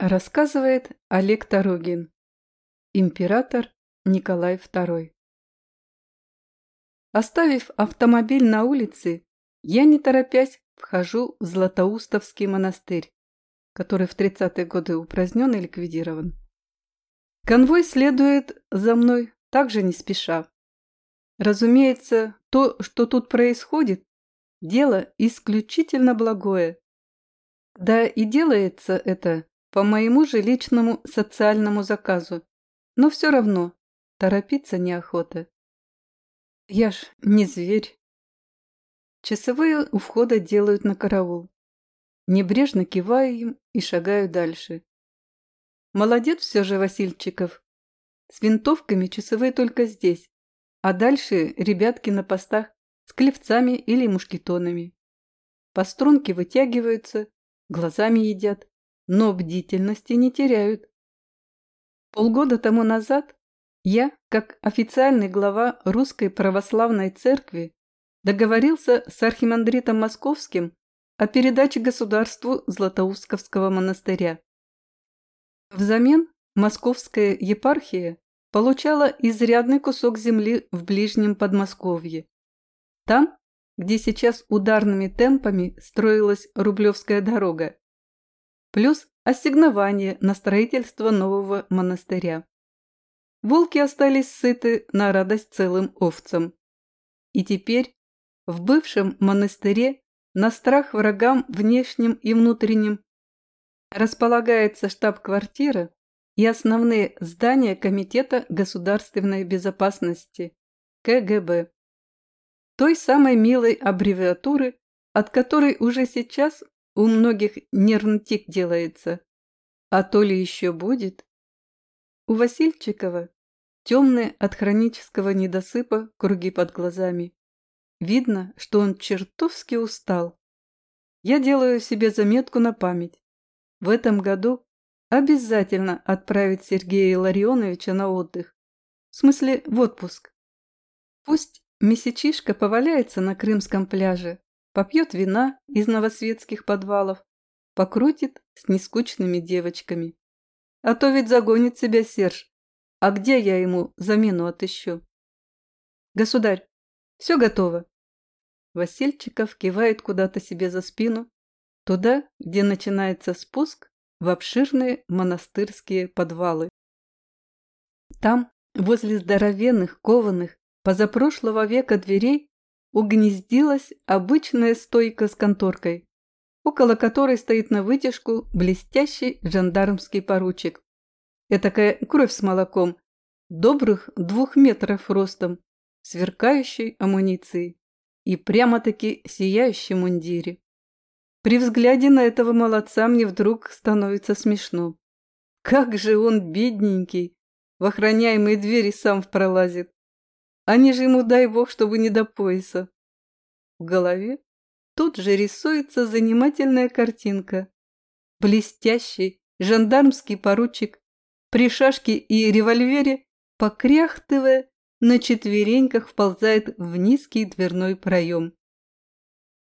Рассказывает Олег Тарогин. Император Николай II. Оставив автомобиль на улице, я не торопясь вхожу в Златоустовский монастырь, который в 30-е годы упразднен и ликвидирован. Конвой следует за мной также не спеша. Разумеется, то, что тут происходит, дело исключительно благое. Да и делается это по моему же личному социальному заказу, но все равно торопиться неохота. Я ж не зверь. Часовые у входа делают на караул. Небрежно киваю им и шагаю дальше. Молодец все же Васильчиков. С винтовками часовые только здесь, а дальше ребятки на постах с клевцами или мушкетонами. По струнке вытягиваются, глазами едят но бдительности не теряют. Полгода тому назад я, как официальный глава Русской Православной Церкви, договорился с архимандритом Московским о передаче государству Златоустковского монастыря. Взамен Московская епархия получала изрядный кусок земли в ближнем Подмосковье. Там, где сейчас ударными темпами строилась Рублевская дорога, плюс ассигнование на строительство нового монастыря. Волки остались сыты на радость целым овцам. И теперь в бывшем монастыре на страх врагам внешним и внутренним располагается штаб-квартира и основные здания Комитета государственной безопасности КГБ. Той самой милой аббревиатуры, от которой уже сейчас у многих нервный тик делается. А то ли еще будет? У Васильчикова темные от хронического недосыпа круги под глазами. Видно, что он чертовски устал. Я делаю себе заметку на память. В этом году обязательно отправить Сергея Илларионовича на отдых. В смысле, в отпуск. Пусть месячишка поваляется на крымском пляже, попьет вина из новосветских подвалов, покрутит с нескучными девочками. А то ведь загонит себя Серж. А где я ему замену отыщу? Государь, все готово. Васильчиков кивает куда-то себе за спину, туда, где начинается спуск в обширные монастырские подвалы. Там, возле здоровенных, кованых, позапрошлого века дверей, угнездилась обычная стойка с конторкой, около которой стоит на вытяжку блестящий жандармский поручик. Этакая кровь с молоком, добрых двух метров ростом, сверкающей амуницией и прямо-таки сияющей мундире. При взгляде на этого молодца мне вдруг становится смешно. Как же он бедненький, в охраняемые двери сам пролазит. Они же ему, дай бог, чтобы не до пояса. В голове тут же рисуется занимательная картинка. Блестящий жандармский поручик при шашке и револьвере, покряхтывая, на четвереньках вползает в низкий дверной проем.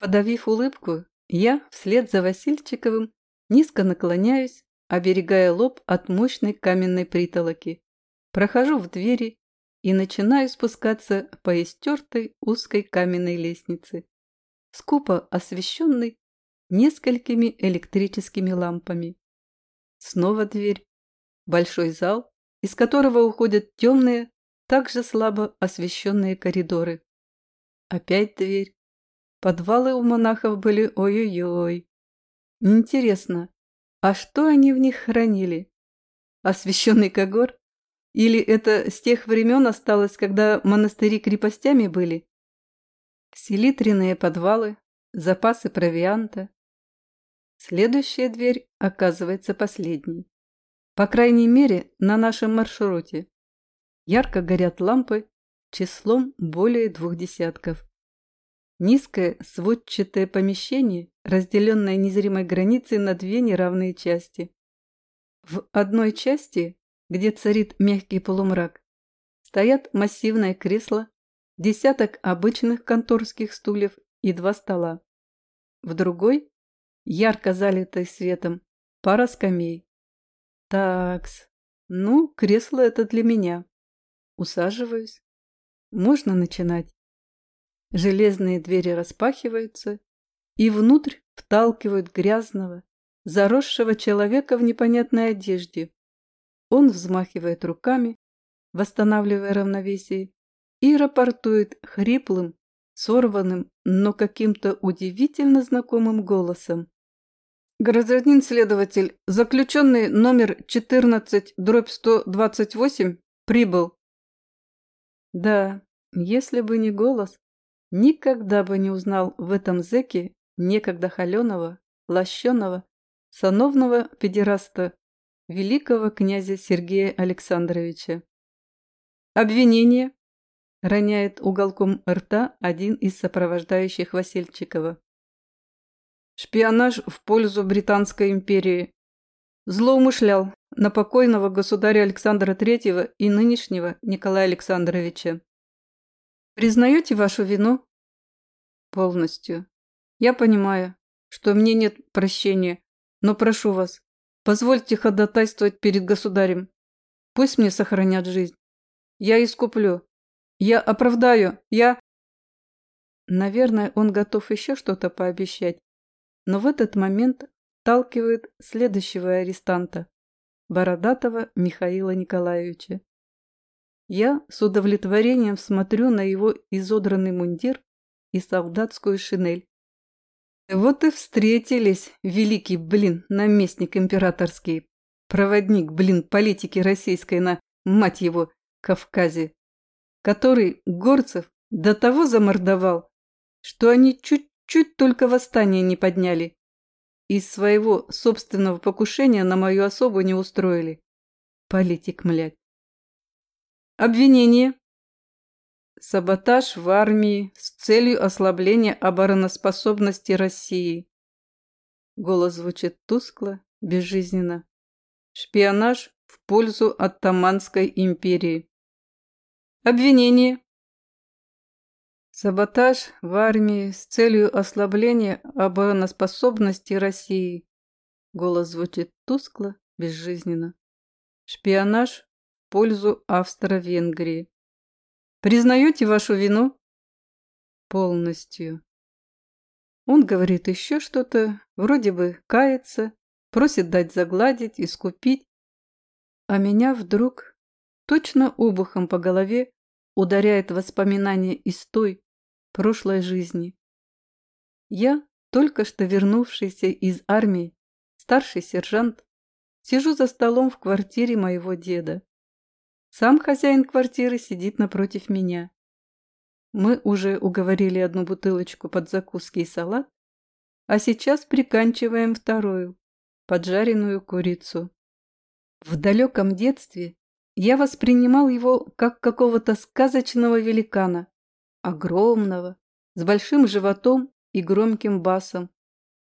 Подавив улыбку, я, вслед за Васильчиковым, низко наклоняюсь, оберегая лоб от мощной каменной притолоки. Прохожу в двери и начинаю спускаться по истертой узкой каменной лестнице, скупо освещенной несколькими электрическими лампами. Снова дверь, большой зал, из которого уходят темные, также слабо освещенные коридоры. Опять дверь. Подвалы у монахов были ой-ой-ой. Интересно, а что они в них хранили? Освященный когор? Или это с тех времен осталось, когда монастыри крепостями были? Селитренные подвалы, запасы провианта. Следующая дверь оказывается последней. По крайней мере, на нашем маршруте. Ярко горят лампы числом более двух десятков. Низкое сводчатое помещение, разделенное незримой границей на две неравные части. В одной части где царит мягкий полумрак, стоят массивное кресло, десяток обычных конторских стульев и два стола. В другой, ярко залитой светом, пара скамей, Такс. Ну, кресло это для меня. Усаживаюсь. Можно начинать. Железные двери распахиваются, и внутрь вталкивают грязного, заросшего человека в непонятной одежде. Он взмахивает руками, восстанавливая равновесие, и рапортует хриплым, сорванным, но каким-то удивительно знакомым голосом. Гражданин следователь, заключенный номер 14, дробь 128, прибыл. Да, если бы не голос, никогда бы не узнал в этом зэке некогда холеного, лощеного, сановного педераста, великого князя Сергея Александровича. Обвинение роняет уголком рта один из сопровождающих Васильчикова. Шпионаж в пользу Британской империи. Злоумышлял на покойного государя Александра III и нынешнего Николая Александровича. Признаете вашу вину? Полностью. Я понимаю, что мне нет прощения, но прошу вас, позвольте ходатайствовать перед государем. Пусть мне сохранят жизнь. Я искуплю. Я оправдаю. Я... Наверное, он готов еще что-то пообещать, но в этот момент толкивает следующего арестанта, бородатого Михаила Николаевича. Я с удовлетворением смотрю на его изодранный мундир и солдатскую шинель. Вот и встретились, великий, блин, наместник императорский, проводник, блин, политики российской на, мать его, Кавказе, который горцев до того замордовал, что они чуть чуть только восстание не подняли. Из своего собственного покушения на мою особу не устроили. Политик, млядь. Обвинение. Саботаж в армии с целью ослабления обороноспособности России. Голос звучит тускло, безжизненно. Шпионаж в пользу Оттаманской империи. Обвинение. Саботаж в армии с целью ослабления обороноспособности России. Голос звучит тускло, безжизненно. Шпионаж в пользу Австро-Венгрии. Признаете вашу вину? Полностью. Он говорит еще что-то, вроде бы кается, просит дать загладить, искупить. А меня вдруг, точно обухом по голове, ударяет воспоминание из той, прошлой жизни. Я, только что вернувшийся из армии, старший сержант, сижу за столом в квартире моего деда. Сам хозяин квартиры сидит напротив меня. Мы уже уговорили одну бутылочку под закуски и салат, а сейчас приканчиваем вторую, поджаренную курицу. В далеком детстве я воспринимал его как какого-то сказочного великана, огромного, с большим животом и громким басом,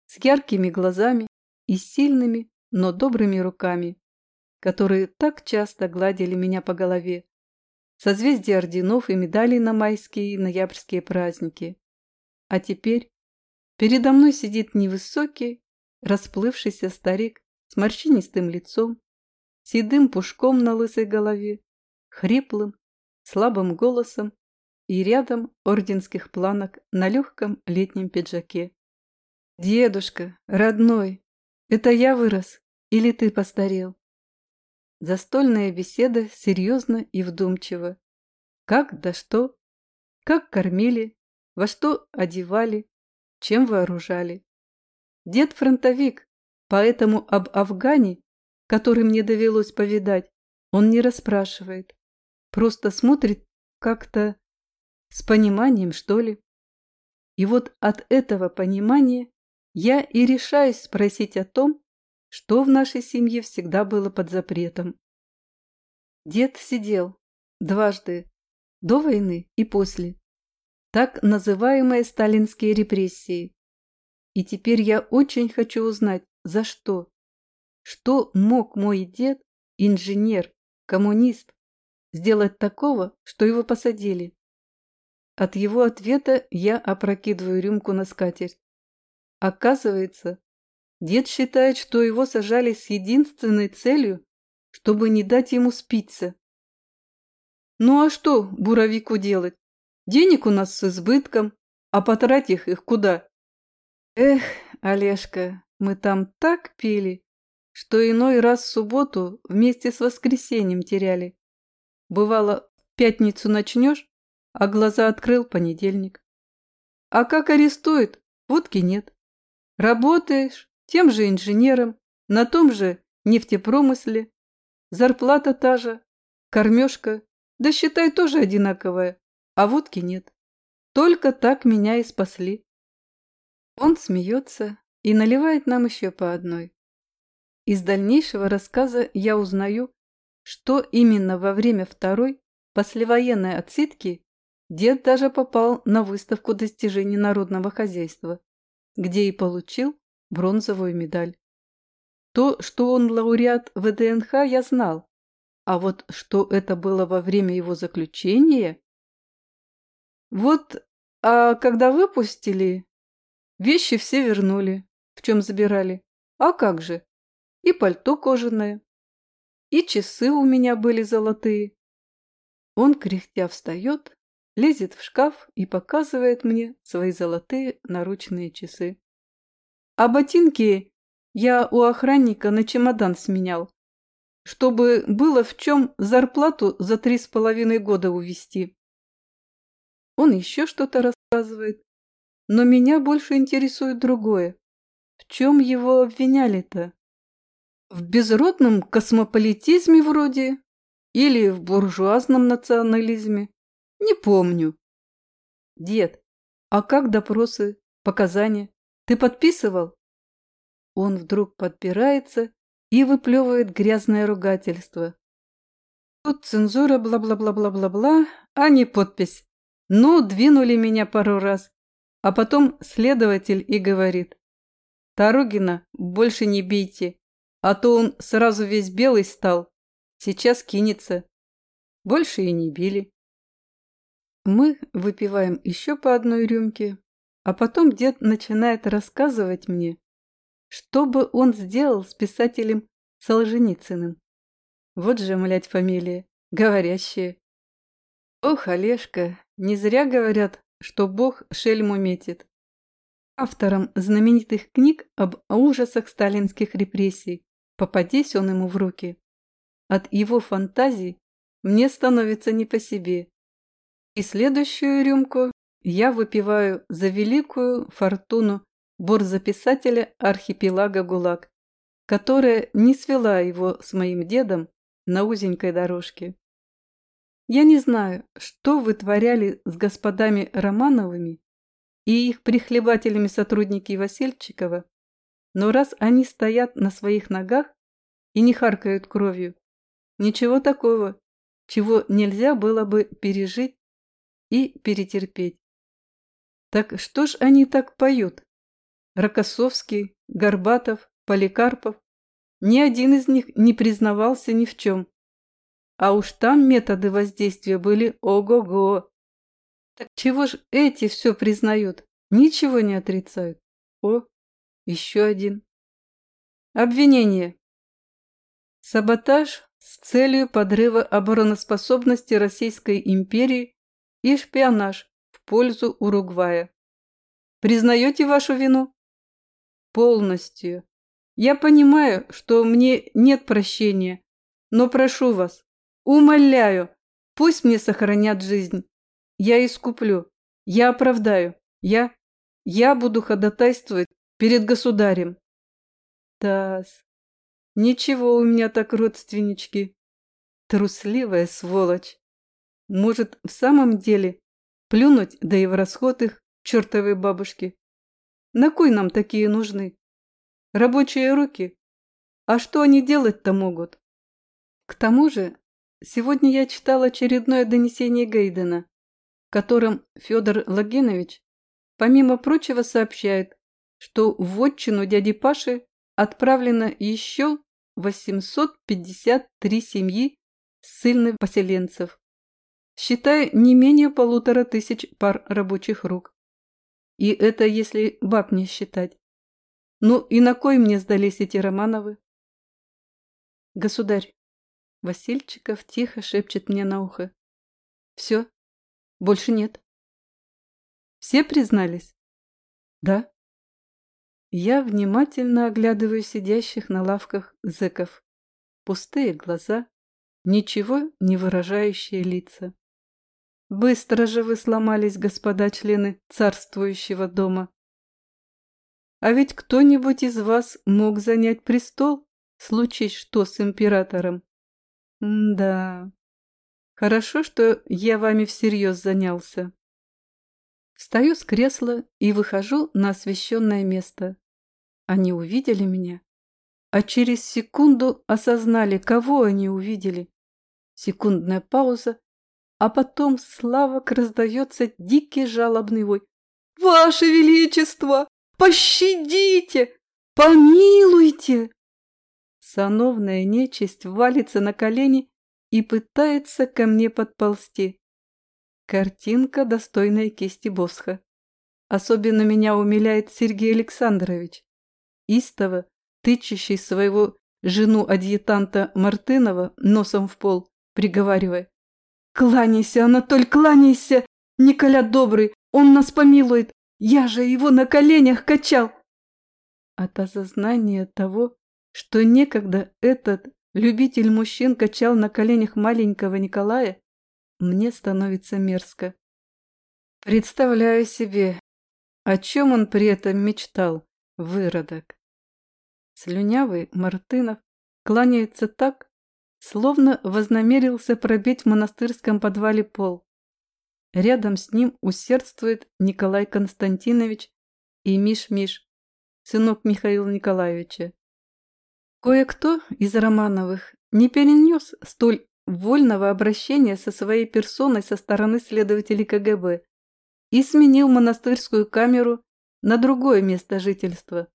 с яркими глазами и сильными, но добрыми руками, которые так часто гладили меня по голове, созвездия орденов и медалей на майские и ноябрьские праздники. А теперь передо мной сидит невысокий, расплывшийся старик с морщинистым лицом, седым пушком на лысой голове, хриплым, слабым голосом и рядом орденских планок на легком летнем пиджаке. «Дедушка, родной, это я вырос или ты постарел?» Застольная беседа серьезно и вдумчиво. Как да что? Как кормили? Во что одевали? Чем вооружали? Дед фронтовик, поэтому об Афгане, который мне довелось повидать, он не расспрашивает. Просто смотрит как-то с пониманием, что ли? И вот от этого понимания я и решаюсь спросить о том, что в нашей семье всегда было под запретом. Дед сидел дважды, до войны и после, так называемые сталинские репрессии. И теперь я очень хочу узнать, за что. Что мог мой дед, инженер, коммунист, сделать такого, что его посадили? От его ответа я опрокидываю рюмку на скатерть. Оказывается, дед считает, что его сажали с единственной целью чтобы не дать ему спиться. Ну а что буровику делать? Денег у нас с избытком, а потратив их куда? Эх, Олежка, мы там так пили, что иной раз в субботу вместе с воскресеньем теряли. Бывало, в пятницу начнешь, а глаза открыл понедельник. А как арестуют, водки нет. Работаешь тем же инженером, на том же нефтепромысле, зарплата та же, кормежка, да считай тоже одинаковая, а водки нет. Только так меня и спасли. Он смеется и наливает нам еще по одной. Из дальнейшего рассказа я узнаю, что именно во время второй послевоенной отсидки дед даже попал на выставку достижений народного хозяйства, где и получил бронзовую медаль. То, что он лауреат ВДНХ, я знал, а вот что это было во время его заключения... Вот, а когда выпустили, вещи все вернули, в чем забирали. А как же? И пальто кожаное, и часы у меня были золотые. Он, кряхтя, встает, лезет в шкаф и показывает мне свои золотые наручные часы. А ботинки я у охранника на чемодан сменял, чтобы было в чем зарплату за три с половиной года увести. Он еще что-то рассказывает, но меня больше интересует другое. В чем его обвиняли-то? В безродном космополитизме вроде или в буржуазном национализме? Не помню. Дед, а как допросы, показания? Ты подписывал? Он вдруг подпирается и выплевывает грязное ругательство. Тут цензура бла-бла-бла-бла-бла-бла, а не подпись. Ну, двинули меня пару раз. А потом следователь и говорит. Таругина больше не бейте, а то он сразу весь белый стал. Сейчас кинется. Больше и не били. Мы выпиваем еще по одной рюмке, а потом дед начинает рассказывать мне, что бы он сделал с писателем Солженицыным? Вот же, млядь, фамилия, говорящая. Ох, Олежка, не зря говорят, что Бог шельму метит. Автором знаменитых книг об ужасах сталинских репрессий, попадись он ему в руки. От его фантазий мне становится не по себе. И следующую рюмку я выпиваю за великую фортуну борзописателя архипелага ГУЛАГ, которая не свела его с моим дедом на узенькой дорожке. Я не знаю, что вытворяли с господами Романовыми и их прихлебателями сотрудники Васильчикова, но раз они стоят на своих ногах и не харкают кровью, ничего такого, чего нельзя было бы пережить и перетерпеть. Так что ж они так поют? Рокоссовский, Горбатов, Поликарпов. Ни один из них не признавался ни в чем. А уж там методы воздействия были ого-го. Так чего ж эти все признают, ничего не отрицают? О, еще один. Обвинение. Саботаж с целью подрыва обороноспособности Российской империи и шпионаж в пользу Уругвая. Признаете вашу вину? Полностью. Я понимаю, что мне нет прощения, но прошу вас, умоляю, пусть мне сохранят жизнь. Я искуплю, я оправдаю, я... Я буду ходатайствовать перед государем. Тас, ничего у меня так родственнички. Трусливая сволочь. Может, в самом деле плюнуть, да и в расход их, чертовой бабушки. На кой нам такие нужны? Рабочие руки? А что они делать-то могут? К тому же, сегодня я читал очередное донесение Гейдена, в котором Федор Логинович, помимо прочего, сообщает, что в вотчину дяди Паши отправлено еще 853 семьи ссыльных поселенцев, считая не менее полутора тысяч пар рабочих рук. И это если баб не считать. Ну и на кой мне сдались эти Романовы? Государь, Васильчиков тихо шепчет мне на ухо. Все, больше нет. Все признались? Да. Я внимательно оглядываю сидящих на лавках зэков. Пустые глаза, ничего не выражающие лица. Быстро же вы сломались, господа члены царствующего дома. А ведь кто-нибудь из вас мог занять престол, случись что с императором. М да, хорошо, что я вами всерьез занялся. Встаю с кресла и выхожу на освещенное место. Они увидели меня, а через секунду осознали, кого они увидели. Секундная пауза, а потом Славок раздается дикий жалобный вой. «Ваше Величество! Пощадите! Помилуйте!» Сановная нечисть валится на колени и пытается ко мне подползти. Картинка, достойная кисти Босха. Особенно меня умиляет Сергей Александрович. Истово, тычащий своего жену-адъютанта Мартынова носом в пол, приговаривая. «Кланяйся, Анатоль, кланяйся! Николя добрый, он нас помилует! Я же его на коленях качал!» От осознания того, что некогда этот любитель мужчин качал на коленях маленького Николая, мне становится мерзко. Представляю себе, о чем он при этом мечтал, выродок. Слюнявый Мартынов кланяется так, словно вознамерился пробить в монастырском подвале пол. Рядом с ним усердствует Николай Константинович и Миш-Миш, сынок Михаила Николаевича. Кое-кто из Романовых не перенес столь вольного обращения со своей персоной со стороны следователей КГБ и сменил монастырскую камеру на другое место жительства.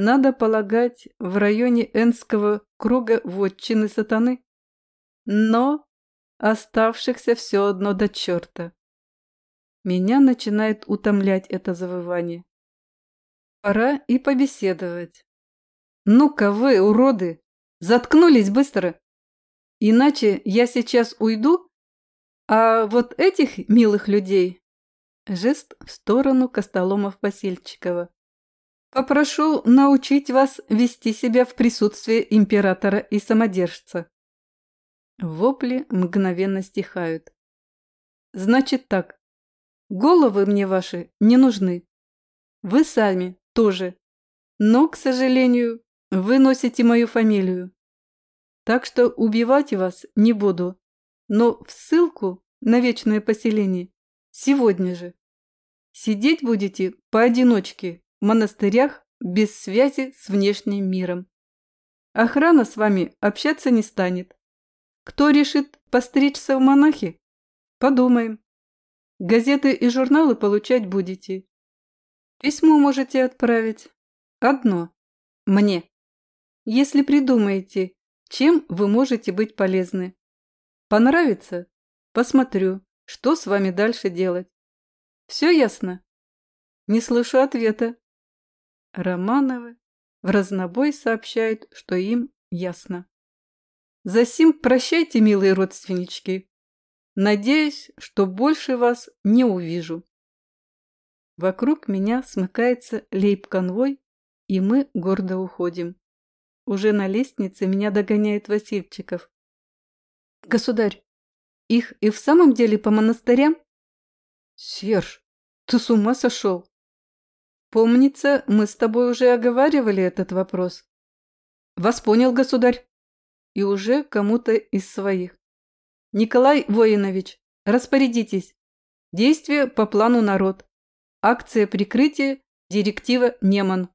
Надо полагать, в районе Энского круга вотчины сатаны. Но оставшихся все одно до черта. Меня начинает утомлять это завывание. Пора и побеседовать. Ну-ка вы, уроды, заткнулись быстро. Иначе я сейчас уйду, а вот этих милых людей... Жест в сторону Костоломов Васильчикова. Попрошу научить вас вести себя в присутствии императора и самодержца. Вопли мгновенно стихают. Значит так, головы мне ваши не нужны. Вы сами тоже. Но, к сожалению, вы носите мою фамилию. Так что убивать вас не буду, но в ссылку на вечное поселение сегодня же. Сидеть будете поодиночке монастырях без связи с внешним миром. Охрана с вами общаться не станет. Кто решит постричься в монахи? Подумаем. Газеты и журналы получать будете. Письмо можете отправить. Одно. Мне если придумаете, чем вы можете быть полезны. Понравится? Посмотрю, что с вами дальше делать. Все ясно? Не слышу ответа. Романовы в разнобой сообщают, что им ясно. Засим прощайте, милые родственнички. Надеюсь, что больше вас не увижу. Вокруг меня смыкается лейб-конвой, и мы гордо уходим. Уже на лестнице меня догоняет Васильчиков. «Государь, их и в самом деле по монастырям?» «Серж, ты с ума сошел?» «Помнится, мы с тобой уже оговаривали этот вопрос». «Вас понял, государь». И уже кому-то из своих. «Николай Воинович, распорядитесь. Действие по плану народ. Акция прикрытия, директива Неман».